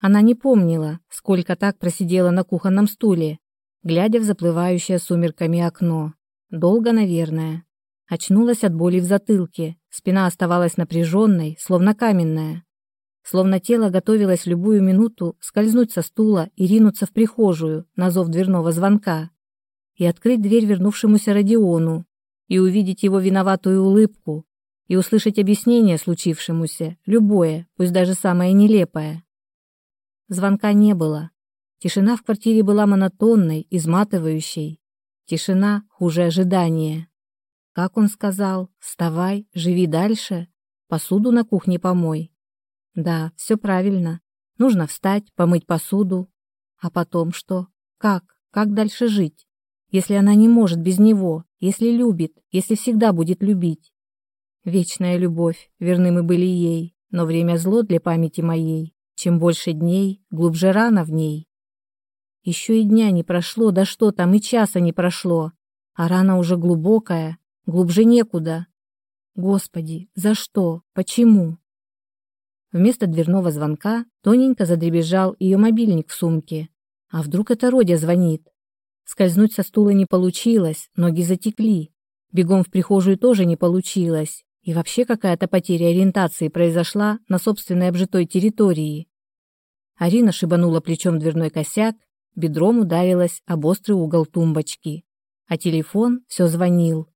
Она не помнила, сколько так просидела на кухонном стуле, глядя в заплывающее сумерками окно. Долго, наверное. Очнулась от боли в затылке, спина оставалась напряженной, словно каменная. Словно тело готовилось любую минуту скользнуть со стула и ринуться в прихожую на зов дверного звонка и открыть дверь вернувшемуся Родиону, и увидеть его виноватую улыбку, и услышать объяснение случившемуся, любое, пусть даже самое нелепое. Звонка не было. Тишина в квартире была монотонной, изматывающей. Тишина хуже ожидания. Как он сказал, вставай, живи дальше, посуду на кухне помой. Да, все правильно. Нужно встать, помыть посуду. А потом что? Как? Как дальше жить? Если она не может без него, если любит, если всегда будет любить. Вечная любовь, верны мы были ей, но время зло для памяти моей. Чем больше дней, глубже рана в ней. Еще и дня не прошло, да что там, и часа не прошло, а рана уже глубокая, глубже некуда. Господи, за что? Почему? Вместо дверного звонка тоненько задребезжал ее мобильник в сумке. А вдруг это Родя звонит? Скользнуть со стула не получилось, ноги затекли. Бегом в прихожую тоже не получилось. И вообще какая-то потеря ориентации произошла на собственной обжитой территории. Арина шибанула плечом дверной косяк, бедром ударилась об острый угол тумбочки. А телефон все звонил.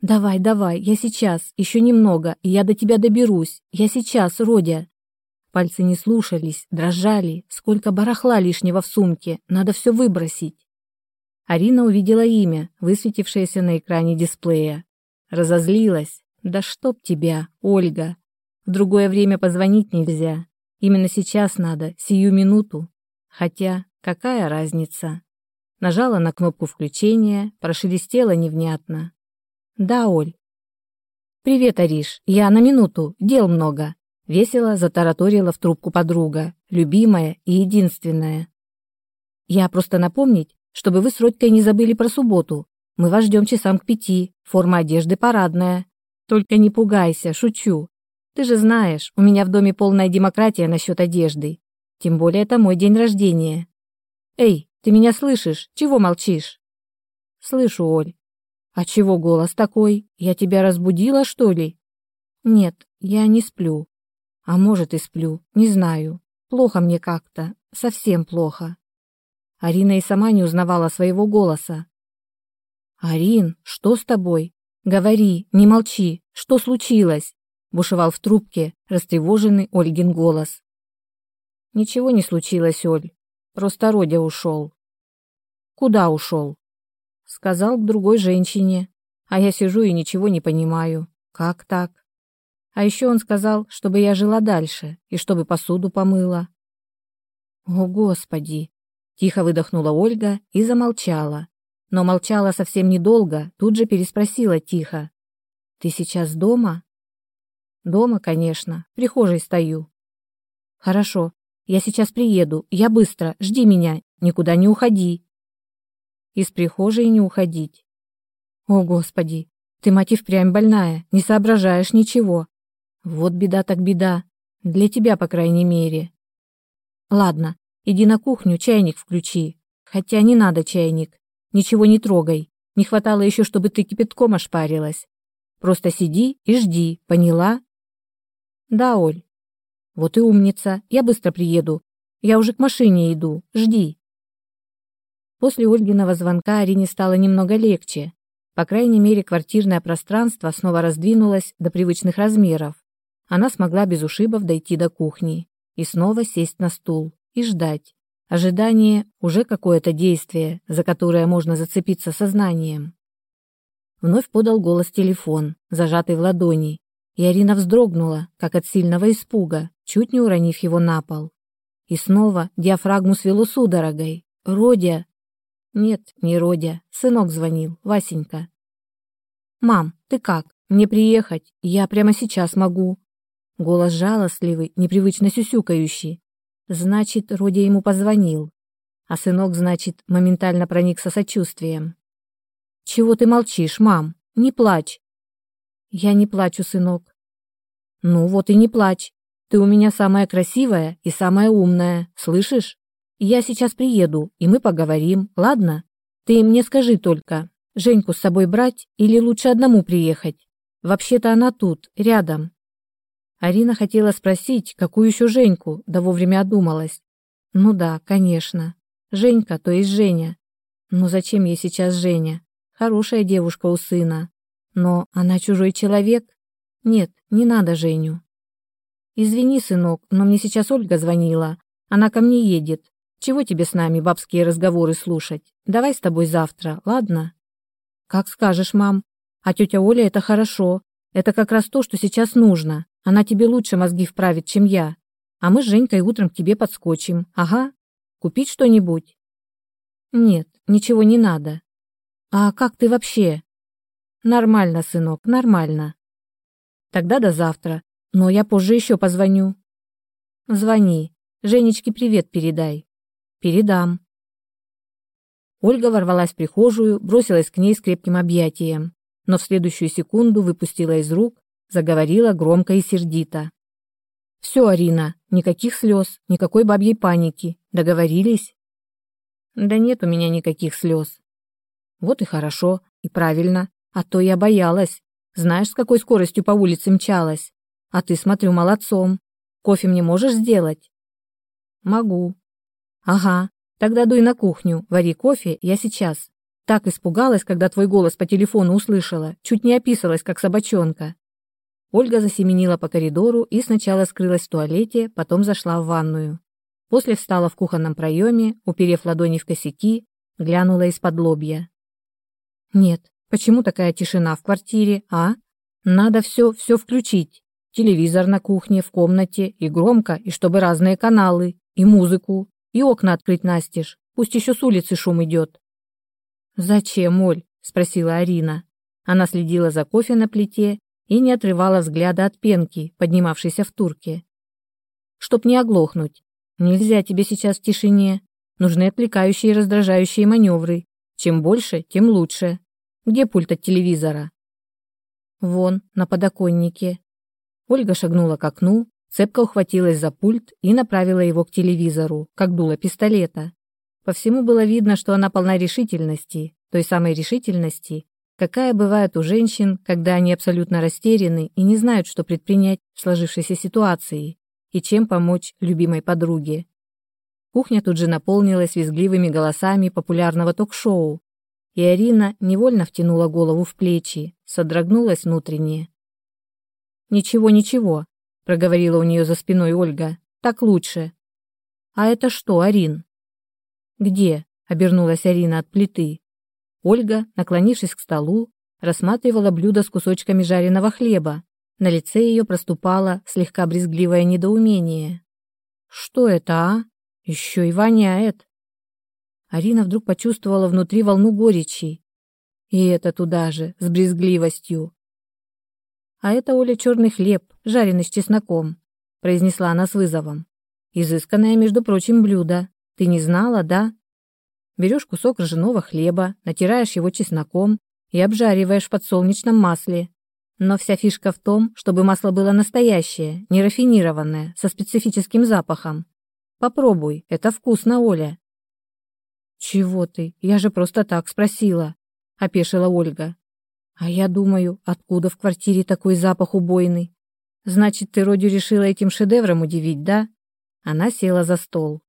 «Давай, давай, я сейчас, еще немного, и я до тебя доберусь. Я сейчас, Родя». Пальцы не слушались, дрожали. Сколько барахла лишнего в сумке, надо все выбросить. Арина увидела имя, высветившееся на экране дисплея. Разозлилась. «Да чтоб тебя, Ольга! В другое время позвонить нельзя. Именно сейчас надо, сию минуту. Хотя, какая разница?» Нажала на кнопку включения, прошелестела невнятно. «Да, Оль». «Привет, Ариш, я на минуту, дел много». Весело затараторила в трубку подруга, любимая и единственная. «Я просто напомнить, чтобы вы с Родькой не забыли про субботу. Мы вас ждем часам к пяти. Форма одежды парадная. Только не пугайся, шучу. Ты же знаешь, у меня в доме полная демократия насчет одежды. Тем более это мой день рождения. Эй, ты меня слышишь? Чего молчишь? Слышу, Оль. А чего голос такой? Я тебя разбудила, что ли? Нет, я не сплю. А может и сплю, не знаю. Плохо мне как-то, совсем плохо. Арина и сама не узнавала своего голоса. «Арин, что с тобой? Говори, не молчи, что случилось?» Бушевал в трубке растревоженный Ольгин голос. «Ничего не случилось, Оль, просто Родя ушел». «Куда ушел?» «Сказал к другой женщине, а я сижу и ничего не понимаю. Как так?» А еще он сказал, чтобы я жила дальше и чтобы посуду помыла. О, Господи! Тихо выдохнула Ольга и замолчала. Но молчала совсем недолго, тут же переспросила тихо. «Ты сейчас дома?» «Дома, конечно. В прихожей стою». «Хорошо. Я сейчас приеду. Я быстро. Жди меня. Никуда не уходи». «Из прихожей не уходить». «О, Господи! Ты, мать впрямь больная. Не соображаешь ничего. Вот беда так беда. Для тебя, по крайней мере». «Ладно, Иди на кухню, чайник включи. Хотя не надо чайник. Ничего не трогай. Не хватало еще, чтобы ты кипятком ошпарилась. Просто сиди и жди, поняла? Да, Оль. Вот и умница. Я быстро приеду. Я уже к машине иду. Жди. После Ольгиного звонка Арине стало немного легче. По крайней мере, квартирное пространство снова раздвинулось до привычных размеров. Она смогла без ушибов дойти до кухни и снова сесть на стул и ждать. Ожидание – уже какое-то действие, за которое можно зацепиться сознанием. Вновь подал голос телефон, зажатый в ладони, и Арина вздрогнула, как от сильного испуга, чуть не уронив его на пол. И снова диафрагму свело судорогой. «Родя!» «Нет, не Родя. Сынок звонил, Васенька». «Мам, ты как? Мне приехать? Я прямо сейчас могу». Голос жалостливый, непривычно сюсюкающий, Значит, Родя ему позвонил. А сынок, значит, моментально проникся сочувствием. «Чего ты молчишь, мам? Не плачь!» «Я не плачу, сынок». «Ну вот и не плачь. Ты у меня самая красивая и самая умная, слышишь? Я сейчас приеду, и мы поговорим, ладно? Ты мне скажи только, Женьку с собой брать или лучше одному приехать? Вообще-то она тут, рядом. Арина хотела спросить, какую еще Женьку, да вовремя одумалась. Ну да, конечно. Женька, то есть Женя. Но зачем ей сейчас Женя? Хорошая девушка у сына. Но она чужой человек? Нет, не надо Женю. Извини, сынок, но мне сейчас Ольга звонила. Она ко мне едет. Чего тебе с нами бабские разговоры слушать? Давай с тобой завтра, ладно? Как скажешь, мам. А тетя Оля это хорошо. Это как раз то, что сейчас нужно. Она тебе лучше мозги вправит, чем я. А мы с Женькой утром к тебе подскочим. Ага. Купить что-нибудь? Нет, ничего не надо. А как ты вообще? Нормально, сынок, нормально. Тогда до завтра. Но я позже еще позвоню. Звони. Женечке привет передай. Передам. Ольга ворвалась в прихожую, бросилась к ней с крепким объятием, но в следующую секунду выпустила из рук, заговорила громко и сердито. «Все, Арина, никаких слез, никакой бабьей паники. Договорились?» «Да нет у меня никаких слез». «Вот и хорошо, и правильно, а то я боялась. Знаешь, с какой скоростью по улице мчалась? А ты, смотрю, молодцом. Кофе мне можешь сделать?» «Могу», Ага, тогда дуй на кухню, вари кофе, я сейчас. Так испугалась, когда твой голос по телефону услышала, чуть не описалась, как собачонка. Ольга засеменила по коридору и сначала скрылась в туалете, потом зашла в ванную. После встала в кухонном проеме, уперев ладони в косяки, глянула из-под лобья. Нет, почему такая тишина в квартире, а? Надо все, все включить. Телевизор на кухне, в комнате, и громко, и чтобы разные каналы, и музыку, и окна открыть настежь, пусть еще с улицы шум идет. «Зачем, Оль?» – спросила Арина. Она следила за кофе на плите и не отрывала взгляда от пенки, поднимавшейся в турке. «Чтоб не оглохнуть. Нельзя тебе сейчас в тишине. Нужны отвлекающие и раздражающие маневры. Чем больше, тем лучше. Где пульт от телевизора?» «Вон, на подоконнике». Ольга шагнула к окну, Цепко ухватилась за пульт и направила его к телевизору, как дуло пистолета. По всему было видно, что она полна решительности, той самой решительности, какая бывает у женщин, когда они абсолютно растеряны и не знают, что предпринять в сложившейся ситуации и чем помочь любимой подруге. Кухня тут же наполнилась визгливыми голосами популярного ток-шоу, и Арина невольно втянула голову в плечи, содрогнулась внутренне. «Ничего, ничего, проговорила у нее за спиной Ольга. Так лучше. А это что, Арин? Где? обернулась Арина от плиты. Ольга, наклонившись к столу, рассматривала блюдо с кусочками жареного хлеба. На лице ее проступало слегка брезгливое недоумение. Что это, а? Еще и воняет. Арина вдруг почувствовала внутри волну горечи. И это туда же, с брезгливостью. А это, Оля, черный хлеб, жареный с чесноком», — произнесла она с вызовом. «Изысканное, между прочим, блюдо. Ты не знала, да? Берешь кусок ржаного хлеба, натираешь его чесноком и обжариваешь в подсолнечном масле. Но вся фишка в том, чтобы масло было настоящее, не рафинированное, со специфическим запахом. Попробуй, это вкусно, Оля». «Чего ты? Я же просто так спросила», — опешила Ольга. А я думаю, откуда в квартире такой запах убойный? Значит, ты Родю решила этим шедевром удивить, да? Она села за стол.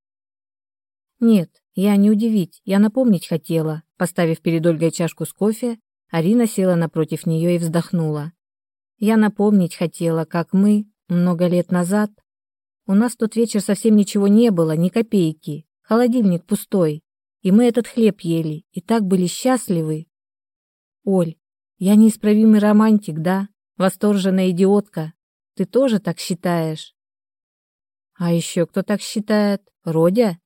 Нет, я не удивить, я напомнить хотела. Поставив перед Ольгой чашку с кофе, Арина села напротив нее и вздохнула. Я напомнить хотела, как мы, много лет назад, у нас тот вечер совсем ничего не было, ни копейки, холодильник пустой, и мы этот хлеб ели, и так были счастливы. Оль, я неисправимый романтик, да? Восторженная идиотка. Ты тоже так считаешь? А еще кто так считает? Родя?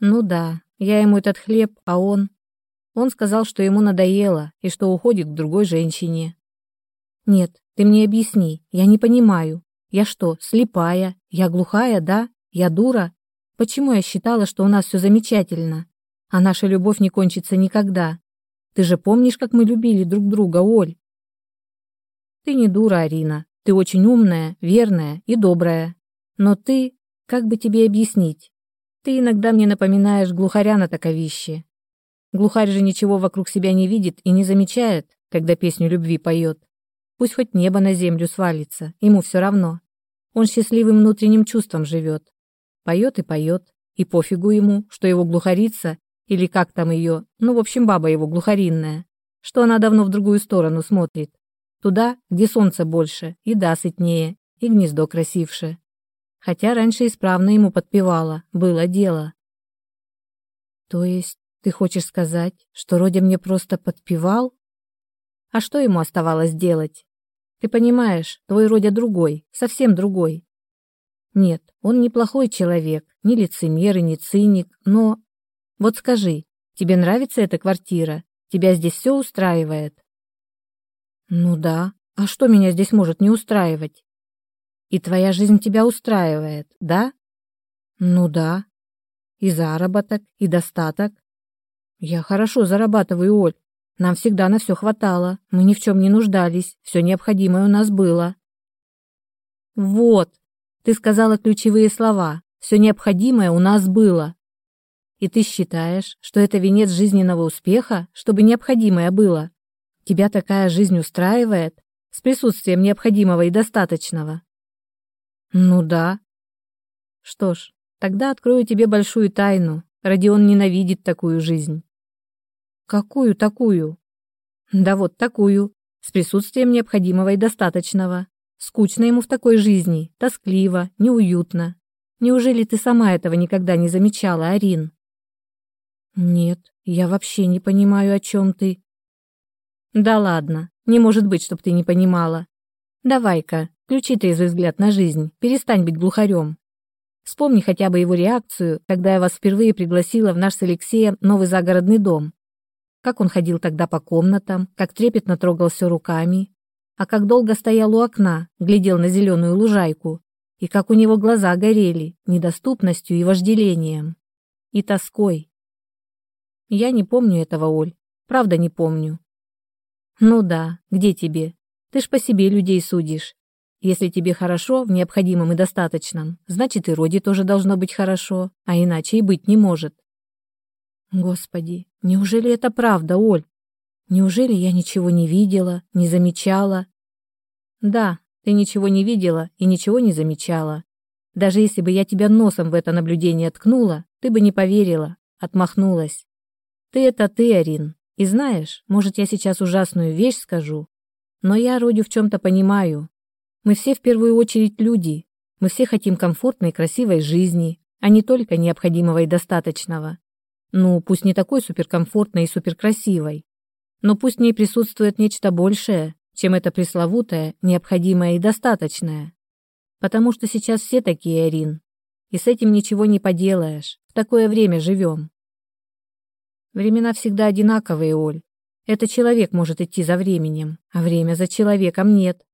Ну да, я ему этот хлеб, а он... Он сказал, что ему надоело и что уходит к другой женщине. Нет, ты мне объясни, я не понимаю. Я что, слепая? Я глухая, да? Я дура? Почему я считала, что у нас все замечательно, а наша любовь не кончится никогда? Ты же помнишь, как мы любили друг друга, Оль? Ты не дура, Арина. Ты очень умная, верная и добрая. Но ты, как бы тебе объяснить, ты иногда мне напоминаешь глухаря на таковище. Глухарь же ничего вокруг себя не видит и не замечает, когда песню любви поет. Пусть хоть небо на землю свалится, ему все равно. Он счастливым внутренним чувством живет. Поет и поет, и пофигу ему, что его глухарица, или как там ее, ну, в общем, баба его глухаринная, что она давно в другую сторону смотрит. Туда, где солнце больше, и да сытнее, и гнездо красивше. Хотя раньше исправно ему подпевала, было дело. То есть ты хочешь сказать, что Родя мне просто подпевал? А что ему оставалось делать? Ты понимаешь, твой Родя другой, совсем другой. Нет, он неплохой человек, не лицемер и не циник, но... Вот скажи, тебе нравится эта квартира? Тебя здесь все устраивает? Ну да, а что меня здесь может не устраивать? И твоя жизнь тебя устраивает, да? Ну да. И заработок, и достаток. Я хорошо зарабатываю, Оль. Нам всегда на все хватало, мы ни в чем не нуждались, все необходимое у нас было. Вот, ты сказала ключевые слова. Все необходимое у нас было. И ты считаешь, что это венец жизненного успеха, чтобы необходимое было? Тебя такая жизнь устраивает, с присутствием необходимого и достаточного? Ну да. Что ж, тогда открою тебе большую тайну. Родион ненавидит такую жизнь. Какую такую? Да вот такую, с присутствием необходимого и достаточного. Скучно ему в такой жизни, тоскливо, неуютно. Неужели ты сама этого никогда не замечала, Арин? Нет, я вообще не понимаю, о чем ты. Да ладно, не может быть, чтоб ты не понимала. Давай-ка, включи трезвый взгляд на жизнь, перестань быть глухарем. Вспомни хотя бы его реакцию, когда я вас впервые пригласила в наш с Алексеем новый загородный дом как он ходил тогда по комнатам, как трепетно трогал все руками, а как долго стоял у окна, глядел на зеленую лужайку, и как у него глаза горели недоступностью и вожделением, и тоской. Я не помню этого, Оль, правда не помню. Ну да, где тебе? Ты ж по себе людей судишь. Если тебе хорошо в необходимом и достаточном, значит и Роди тоже должно быть хорошо, а иначе и быть не может. Господи, неужели это правда, Оль? Неужели я ничего не видела, не замечала? Да, ты ничего не видела и ничего не замечала. Даже если бы я тебя носом в это наблюдение ткнула, ты бы не поверила, отмахнулась. Ты это ты, Арин. И знаешь, может, я сейчас ужасную вещь скажу, но я Родю в чем-то понимаю. Мы все в первую очередь люди. Мы все хотим комфортной и красивой жизни, а не только необходимого и достаточного. Ну, пусть не такой суперкомфортной и суперкрасивой, но пусть в ней присутствует нечто большее, чем это пресловутое, необходимое и достаточное. Потому что сейчас все такие, Арин, и с этим ничего не поделаешь, в такое время живем. Времена всегда одинаковые, Оль. Это человек может идти за временем, а время за человеком нет.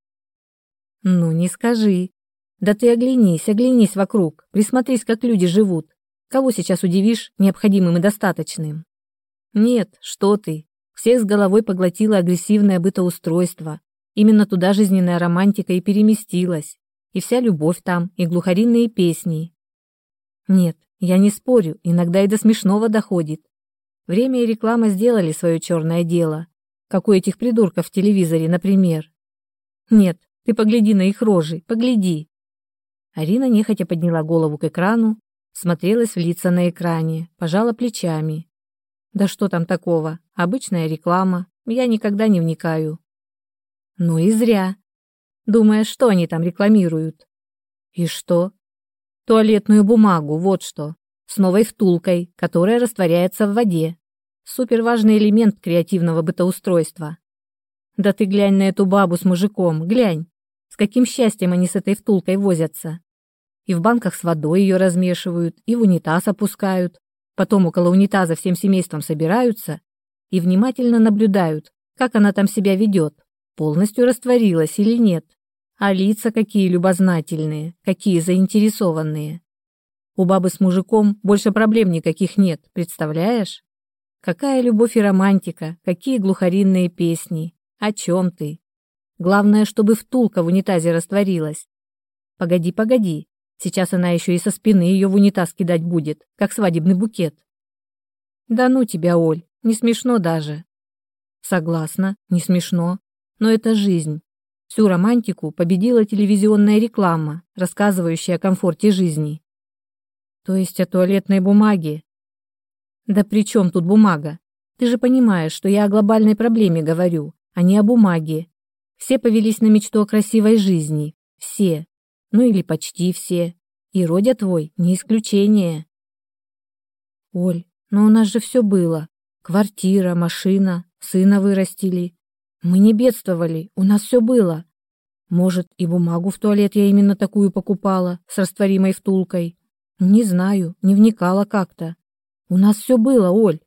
Ну, не скажи. Да ты оглянись, оглянись вокруг, присмотрись, как люди живут, Кого сейчас удивишь необходимым и достаточным? Нет, что ты. Всех с головой поглотило агрессивное бытоустройство. Именно туда жизненная романтика и переместилась. И вся любовь там, и глухаринные песни. Нет, я не спорю, иногда и до смешного доходит. Время и реклама сделали свое черное дело. Как у этих придурков в телевизоре, например. Нет, ты погляди на их рожи, погляди. Арина нехотя подняла голову к экрану Смотрелась в лица на экране, пожала плечами. Да что там такого? Обычная реклама. Я никогда не вникаю. Ну и зря. Думаешь, что они там рекламируют? И что? Туалетную бумагу, вот что. С новой втулкой, которая растворяется в воде. Суперважный элемент креативного бытоустройства. Да ты глянь на эту бабу с мужиком, глянь. С каким счастьем они с этой втулкой возятся и в банках с водой ее размешивают, и в унитаз опускают. Потом около унитаза всем семейством собираются и внимательно наблюдают, как она там себя ведет, полностью растворилась или нет. А лица какие любознательные, какие заинтересованные. У бабы с мужиком больше проблем никаких нет, представляешь? Какая любовь и романтика, какие глухаринные песни. О чем ты? Главное, чтобы втулка в унитазе растворилась. Погоди, погоди. Сейчас она еще и со спины ее в унитаз кидать будет, как свадебный букет. Да ну тебя, Оль, не смешно даже. Согласна, не смешно. Но это жизнь. Всю романтику победила телевизионная реклама, рассказывающая о комфорте жизни. То есть о туалетной бумаге. Да при чем тут бумага? Ты же понимаешь, что я о глобальной проблеме говорю, а не о бумаге. Все повелись на мечту о красивой жизни. Все. Ну или почти все. И Родя твой не исключение. Оль, но у нас же все было. Квартира, машина, сына вырастили. Мы не бедствовали, у нас все было. Может, и бумагу в туалет я именно такую покупала, с растворимой втулкой. Не знаю, не вникала как-то. У нас все было, Оль.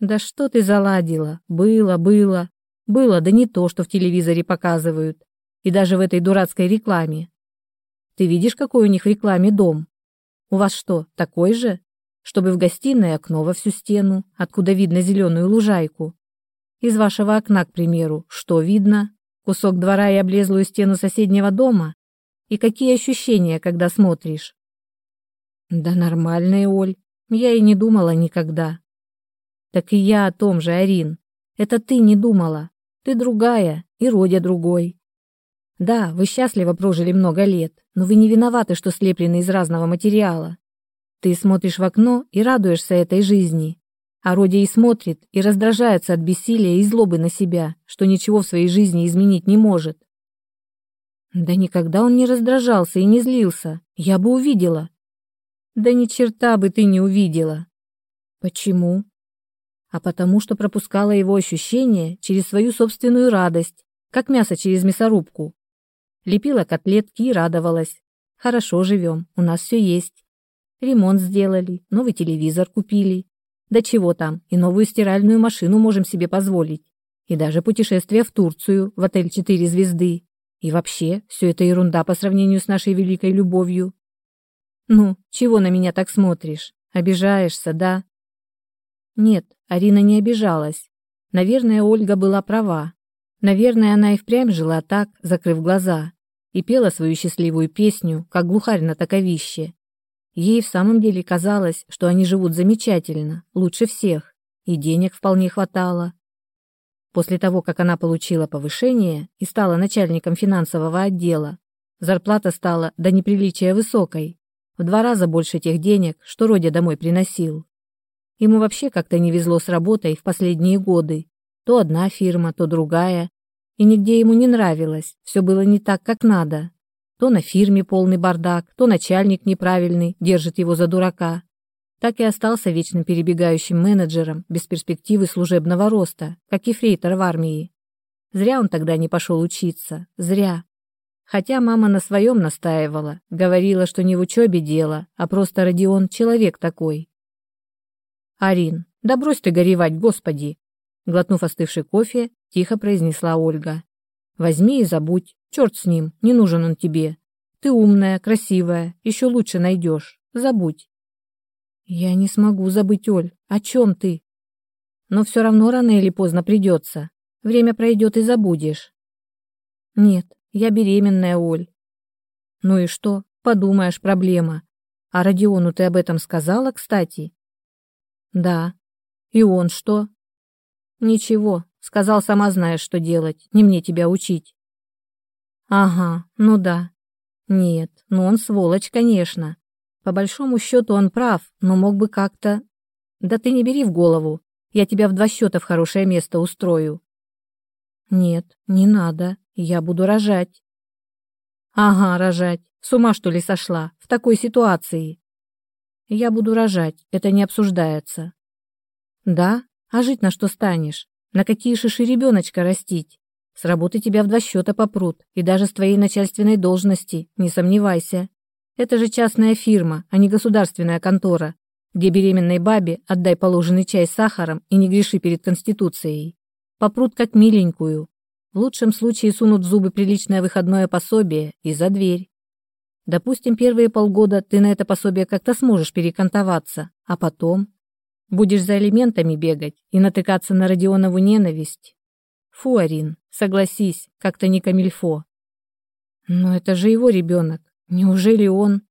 Да что ты заладила? Было, было. Было, да не то, что в телевизоре показывают. И даже в этой дурацкой рекламе. Ты видишь, какой у них в рекламе дом? У вас что, такой же? Чтобы в гостиной окно во всю стену, откуда видно зеленую лужайку. Из вашего окна, к примеру, что видно? Кусок двора и облезлую стену соседнего дома? И какие ощущения, когда смотришь? Да нормальные, Оль. Я и не думала никогда. Так и я о том же, Арин. Это ты не думала. Ты другая, и Родя другой. Да, вы счастливо прожили много лет, но вы не виноваты, что слеплены из разного материала. Ты смотришь в окно и радуешься этой жизни. А Родя и смотрит, и раздражается от бессилия и злобы на себя, что ничего в своей жизни изменить не может. Да никогда он не раздражался и не злился. Я бы увидела. Да ни черта бы ты не увидела. Почему? А потому что пропускала его ощущения через свою собственную радость, как мясо через мясорубку. Лепила котлетки и радовалась. Хорошо живем, у нас все есть. Ремонт сделали, новый телевизор купили. Да чего там, и новую стиральную машину можем себе позволить. И даже путешествие в Турцию, в отель «Четыре звезды». И вообще, все это ерунда по сравнению с нашей великой любовью. Ну, чего на меня так смотришь? Обижаешься, да? Нет, Арина не обижалась. Наверное, Ольга была права. Наверное, она и впрямь жила так, закрыв глаза, и пела свою счастливую песню, как глухарь на таковище. Ей в самом деле казалось, что они живут замечательно, лучше всех, и денег вполне хватало. После того, как она получила повышение и стала начальником финансового отдела, зарплата стала до неприличия высокой, в два раза больше тех денег, что Родя домой приносил. Ему вообще как-то не везло с работой в последние годы. То одна фирма, то другая. И нигде ему не нравилось, все было не так, как надо. То на фирме полный бардак, то начальник неправильный, держит его за дурака. Так и остался вечным перебегающим менеджером, без перспективы служебного роста, как и фрейтор в армии. Зря он тогда не пошел учиться, зря. Хотя мама на своем настаивала, говорила, что не в учебе дело, а просто Родион человек такой. «Арин, да брось ты горевать, господи!» Глотнув остывший кофе, тихо произнесла Ольга. «Возьми и забудь. Черт с ним, не нужен он тебе. Ты умная, красивая, еще лучше найдешь. Забудь. Я не смогу забыть, Оль. О чем ты? Но все равно рано или поздно придется. Время пройдет и забудешь. Нет, я беременная, Оль. Ну и что? Подумаешь, проблема. А Родиону ты об этом сказала, кстати? Да. И он что? Ничего, сказал, сама знаешь, что делать, не мне тебя учить. Ага, ну да. Нет, ну он сволочь, конечно. По большому счету он прав, но мог бы как-то... Да ты не бери в голову, я тебя в два счета в хорошее место устрою. Нет, не надо, я буду рожать. Ага, рожать. С ума что ли сошла? В такой ситуации. Я буду рожать, это не обсуждается. Да? А жить на что станешь? На какие шиши ребеночка растить? С работы тебя в два счета попрут, и даже с твоей начальственной должности, не сомневайся. Это же частная фирма, а не государственная контора, где беременной бабе отдай положенный чай с сахаром и не греши перед Конституцией. Попрут как миленькую. В лучшем случае сунут в зубы приличное выходное пособие и за дверь. Допустим, первые полгода ты на это пособие как-то сможешь перекантоваться, а потом будешь за элементами бегать и натыкаться на Родионову ненависть. Фу, Арин, согласись, как-то не камильфо. Но это же его ребенок. Неужели он...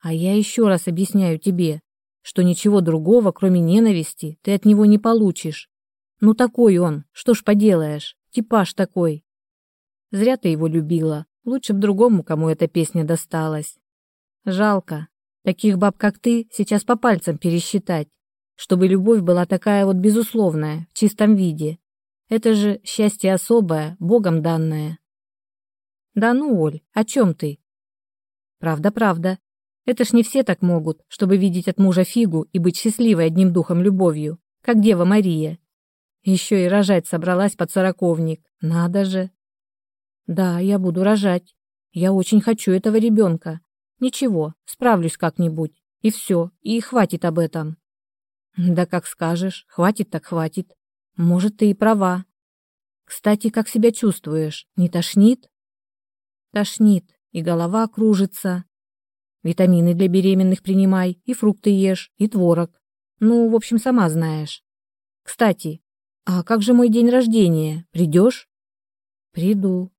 А я еще раз объясняю тебе, что ничего другого, кроме ненависти, ты от него не получишь. Ну такой он, что ж поделаешь, типаж такой. Зря ты его любила, лучше б другому, кому эта песня досталась. Жалко, таких баб, как ты, сейчас по пальцам пересчитать, чтобы любовь была такая вот безусловная, в чистом виде. Это же счастье особое, Богом данное. Да ну, Оль, о чем ты? Правда, правда. Это ж не все так могут, чтобы видеть от мужа фигу и быть счастливой одним духом любовью, как Дева Мария. Еще и рожать собралась под сороковник. Надо же. Да, я буду рожать. Я очень хочу этого ребенка. Ничего, справлюсь как-нибудь. И все, и хватит об этом. Да как скажешь, хватит так хватит. Может, ты и права. Кстати, как себя чувствуешь? Не тошнит? Тошнит, и голова кружится. Витамины для беременных принимай, и фрукты ешь, и творог. Ну, в общем, сама знаешь. Кстати, а как же мой день рождения? Придешь? Приду.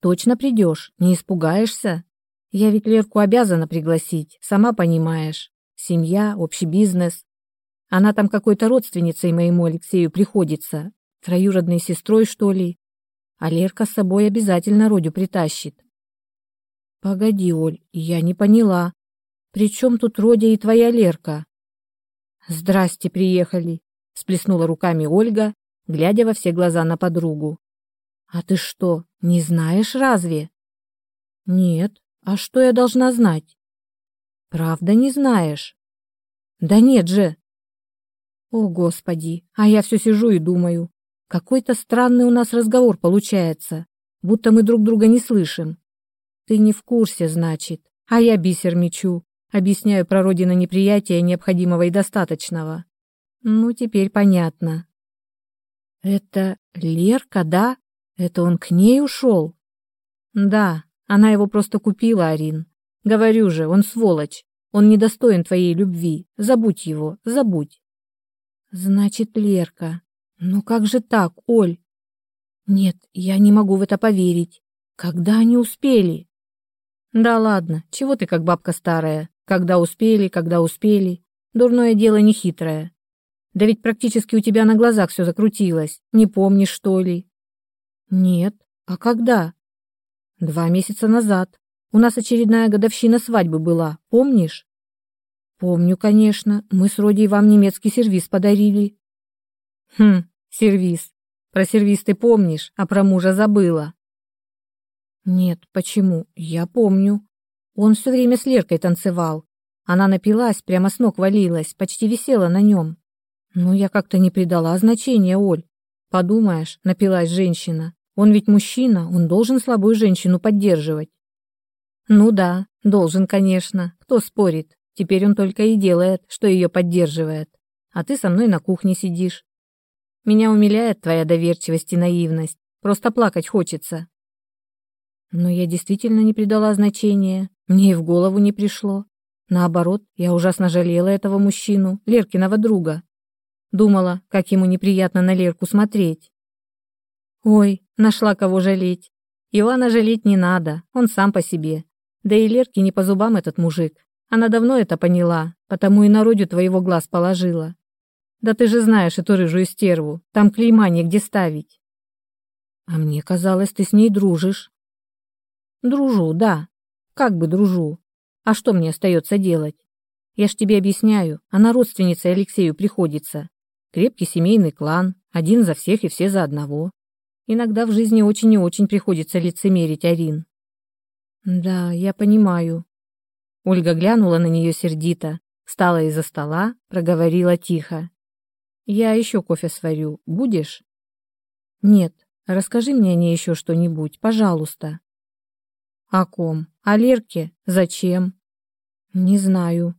Точно придешь, не испугаешься? Я ведь Лерку обязана пригласить, сама понимаешь. Семья, общий бизнес. Она там какой-то родственницей моему Алексею приходится. Троюродной сестрой, что ли. А Лерка с собой обязательно Родю притащит. Погоди, Оль, я не поняла. При чем тут Родя и твоя Лерка? Здрасте, приехали. Сплеснула руками Ольга глядя во все глаза на подругу. «А ты что, не знаешь разве?» «Нет. А что я должна знать?» «Правда не знаешь?» «Да нет же!» «О, Господи! А я все сижу и думаю. Какой-то странный у нас разговор получается, будто мы друг друга не слышим. Ты не в курсе, значит, а я бисер мечу, объясняю про родина неприятия необходимого и достаточного. Ну, теперь понятно. Это Лерка, да? Это он к ней ушел? Да, она его просто купила, Арин. Говорю же, он сволочь. Он недостоин твоей любви. Забудь его, забудь. Значит, Лерка. Ну как же так, Оль? Нет, я не могу в это поверить. Когда они успели? Да ладно, чего ты как бабка старая? Когда успели, когда успели. Дурное дело не хитрое. Да ведь практически у тебя на глазах все закрутилось. Не помнишь, что ли? Нет. А когда? Два месяца назад. У нас очередная годовщина свадьбы была, помнишь? Помню, конечно. Мы с Родей вам немецкий сервиз подарили. Хм, сервиз. Про сервиз ты помнишь, а про мужа забыла. Нет, почему? Я помню. Он все время с Леркой танцевал. Она напилась, прямо с ног валилась, почти висела на нем. Ну, я как-то не придала значения, Оль. Подумаешь, напилась женщина. Он ведь мужчина, он должен слабую женщину поддерживать. Ну да, должен, конечно. Кто спорит? Теперь он только и делает, что ее поддерживает. А ты со мной на кухне сидишь. Меня умиляет твоя доверчивость и наивность. Просто плакать хочется. Но я действительно не придала значения. Мне и в голову не пришло. Наоборот, я ужасно жалела этого мужчину, Леркиного друга. Думала, как ему неприятно на Лерку смотреть. Ой, нашла кого жалеть. Ивана жалеть не надо, он сам по себе. Да и Лерке не по зубам этот мужик. Она давно это поняла, потому и народю твоего глаз положила. Да ты же знаешь эту рыжую стерву, там клейма негде ставить. А мне казалось, ты с ней дружишь. Дружу, да. Как бы дружу. А что мне остается делать? Я ж тебе объясняю, она родственница Алексею приходится. Крепкий семейный клан, один за всех и все за одного. Иногда в жизни очень и очень приходится лицемерить, Арин. Да, я понимаю. Ольга глянула на нее сердито, встала из-за стола, проговорила тихо. Я еще кофе сварю. Будешь? Нет, расскажи мне о ней еще что-нибудь, пожалуйста. О ком? О Лерке? Зачем? Не знаю.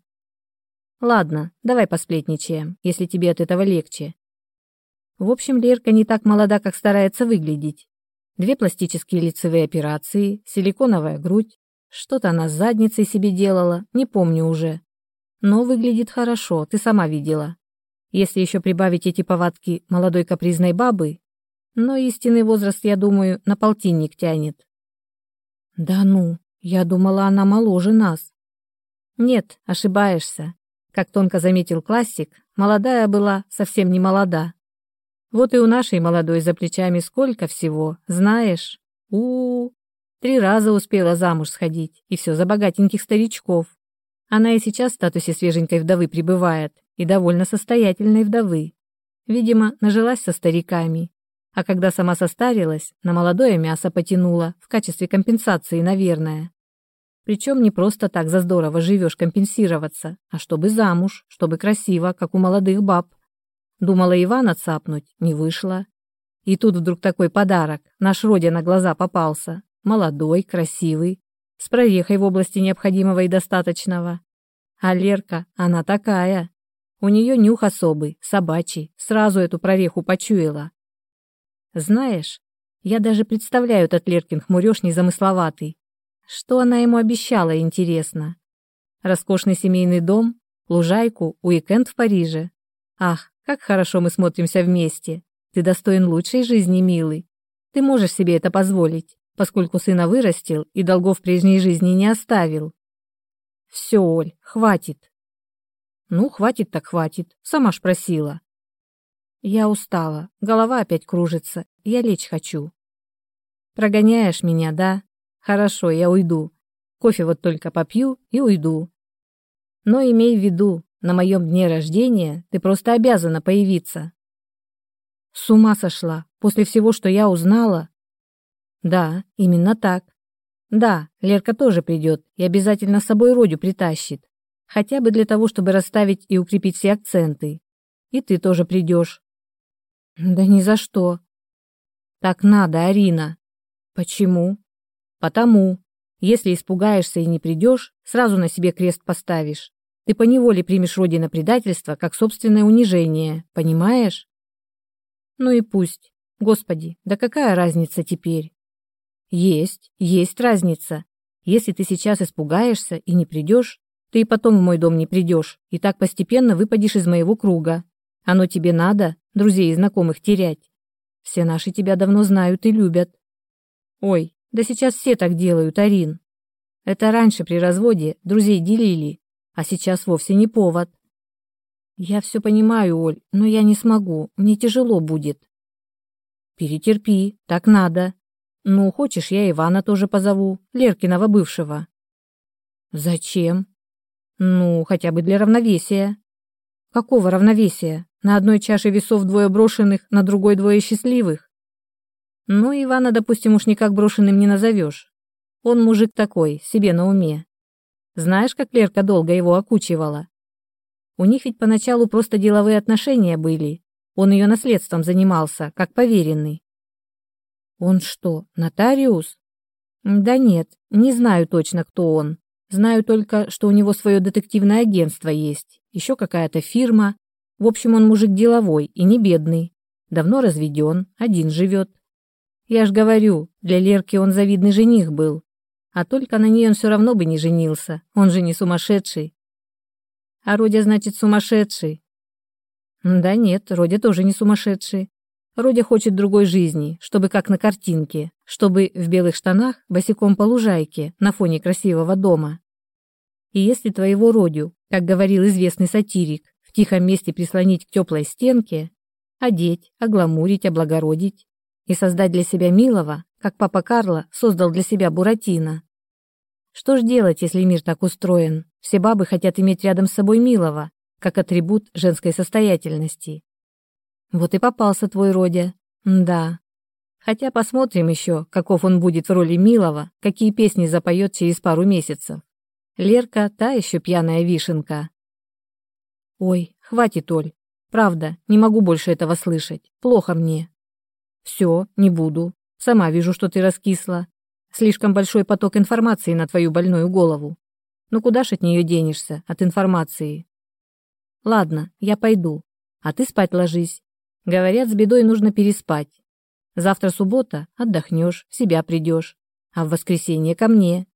Ладно, давай посплетничаем, если тебе от этого легче. В общем, Лерка не так молода, как старается выглядеть. Две пластические лицевые операции, силиконовая грудь, что-то она с задницей себе делала, не помню уже. Но выглядит хорошо, ты сама видела. Если еще прибавить эти повадки молодой капризной бабы, Но истинный возраст, я думаю, на полтинник тянет. Да ну, я думала, она моложе нас. Нет, ошибаешься. Как тонко заметил классик, молодая была совсем не молода. Вот и у нашей молодой за плечами сколько всего, знаешь? У, -у, -у. Три раза успела замуж сходить, и все за богатеньких старичков. Она и сейчас в статусе свеженькой вдовы пребывает, и довольно состоятельной вдовы. Видимо, нажилась со стариками. А когда сама состарилась, на молодое мясо потянула, в качестве компенсации, наверное. Причем не просто так за здорово живешь компенсироваться, а чтобы замуж, чтобы красиво, как у молодых баб. Думала Ивана цапнуть, не вышло. И тут вдруг такой подарок, наш Родя на глаза попался. Молодой, красивый, с прорехой в области необходимого и достаточного. А Лерка, она такая. У нее нюх особый, собачий, сразу эту прореху почуяла. Знаешь, я даже представляю этот Леркин хмурёж незамысловатый. Что она ему обещала, интересно? Роскошный семейный дом, лужайку, уикенд в Париже. Ах, как хорошо мы смотримся вместе. Ты достоин лучшей жизни, милый. Ты можешь себе это позволить, поскольку сына вырастил и долгов прежней жизни не оставил. Все, Оль, хватит. Ну, хватит так хватит, сама ж просила. Я устала, голова опять кружится, я лечь хочу. Прогоняешь меня, да? Хорошо, я уйду. Кофе вот только попью и уйду. Но имей в виду, на моем дне рождения ты просто обязана появиться. С ума сошла, после всего, что я узнала? Да, именно так. Да, Лерка тоже придет и обязательно с собой Родю притащит. Хотя бы для того, чтобы расставить и укрепить все акценты. И ты тоже придешь. Да ни за что. Так надо, Арина. Почему? Потому. Если испугаешься и не придешь, сразу на себе крест поставишь. Ты поневоле примешь родина предательство как собственное унижение, понимаешь? Ну и пусть. Господи, да какая разница теперь? Есть, есть разница. Если ты сейчас испугаешься и не придешь, ты и потом в мой дом не придешь, и так постепенно выпадешь из моего круга. Оно тебе надо, друзей и знакомых терять. Все наши тебя давно знают и любят. Ой, да сейчас все так делают, Арин. Это раньше при разводе друзей делили, а сейчас вовсе не повод. Я все понимаю, Оль, но я не смогу, мне тяжело будет. Перетерпи, так надо. Ну, хочешь, я Ивана тоже позову, Леркиного бывшего. Зачем? Ну, хотя бы для равновесия. Какого равновесия? На одной чаше весов двое брошенных, на другой двое счастливых. Ну, Ивана, допустим, уж никак брошенным не назовешь. Он мужик такой, себе на уме. Знаешь, как Лерка долго его окучивала? У них ведь поначалу просто деловые отношения были. Он ее наследством занимался, как поверенный. Он что, нотариус? Да нет, не знаю точно, кто он. Знаю только, что у него свое детективное агентство есть, еще какая-то фирма. В общем, он мужик деловой и не бедный. Давно разведен, один живет. Я ж говорю, для Лерки он завидный жених был. А только на ней он все равно бы не женился, он же не сумасшедший. А Родя, значит, сумасшедший. Да нет, Родя тоже не сумасшедший. Родя хочет другой жизни, чтобы как на картинке, чтобы в белых штанах босиком по лужайке на фоне красивого дома. И если твоего Родю, как говорил известный сатирик, в тихом месте прислонить к теплой стенке, одеть, огламурить, облагородить и создать для себя милого, как папа Карло создал для себя Буратино. Что ж делать, если мир так устроен? Все бабы хотят иметь рядом с собой милого, как атрибут женской состоятельности. Вот и попался твой Родя. Да. Хотя посмотрим еще, каков он будет в роли милого, какие песни запоет через пару месяцев. Лерка та еще пьяная вишенка. Ой, хватит, Оль. Правда, не могу больше этого слышать. Плохо мне. Все, не буду. Сама вижу, что ты раскисла. Слишком большой поток информации на твою больную голову. Ну куда ж от нее денешься, от информации? Ладно, я пойду. А ты спать ложись. Говорят, с бедой нужно переспать. Завтра суббота, отдохнешь, в себя придешь. А в воскресенье ко мне.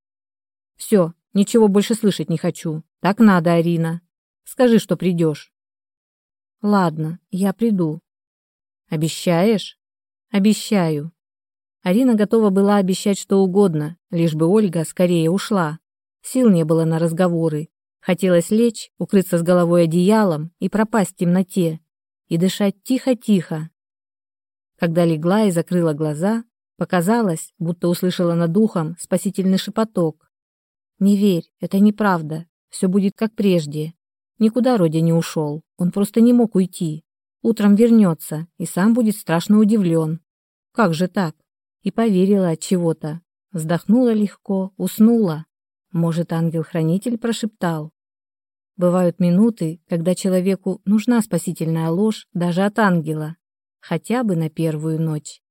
Все, Ничего больше слышать не хочу. Так надо, Арина. Скажи, что придешь. Ладно, я приду. Обещаешь? Обещаю. Арина готова была обещать что угодно, лишь бы Ольга скорее ушла. Сил не было на разговоры. Хотелось лечь, укрыться с головой одеялом и пропасть в темноте, и дышать тихо-тихо. Когда легла и закрыла глаза, показалось, будто услышала над ухом спасительный шепоток. «Не верь, это неправда, все будет как прежде. Никуда Родя не ушел, он просто не мог уйти. Утром вернется и сам будет страшно удивлен. Как же так? И поверила от чего-то. Вздохнула легко, уснула. Может, ангел-хранитель прошептал. Бывают минуты, когда человеку нужна спасительная ложь даже от ангела, хотя бы на первую ночь.